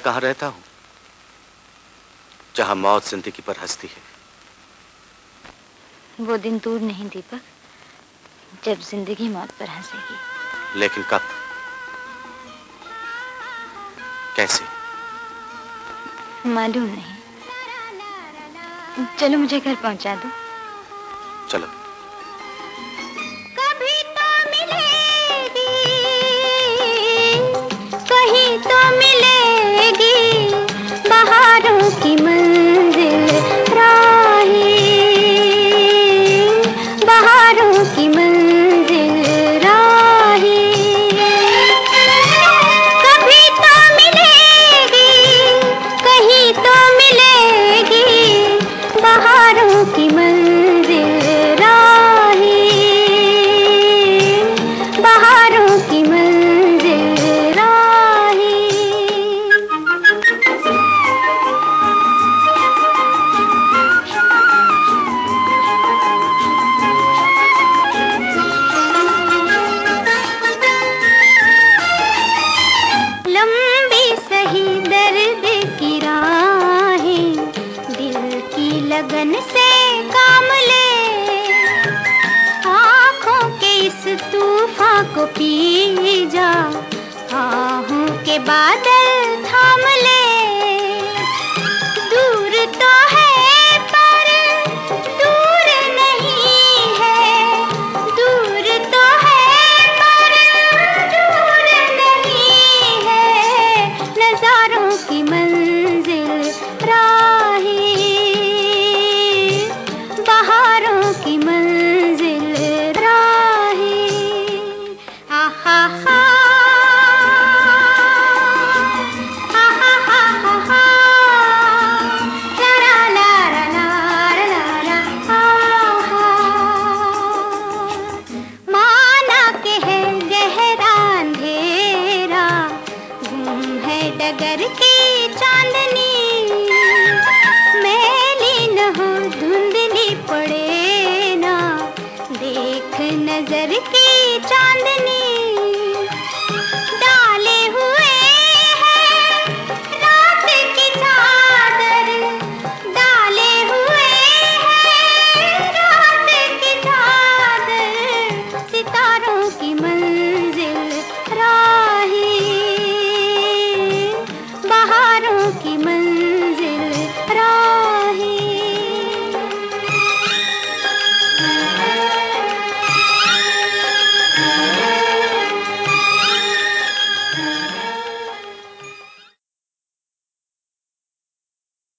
कहा रहता हूँ? जहाँ मौत ज़िंदगी पर हंसती है। वो दिन दूर नहीं दीपक। जब ज़िंदगी मौत पर हंसेगी। लेकिन कब? कैसे? मालूम नहीं। चलो मुझे घर पहुँचा दो। चलो। लगन से काम ले। आँखों के इस तूफ़ान को पी जा। आहों के बाद डगर की चांदनी। मैली न हो, धुंधली पड़े ना। देख नज़र की चांदनी। डाले हुए की चादर। डाले हुए चादर। सितारों की की मन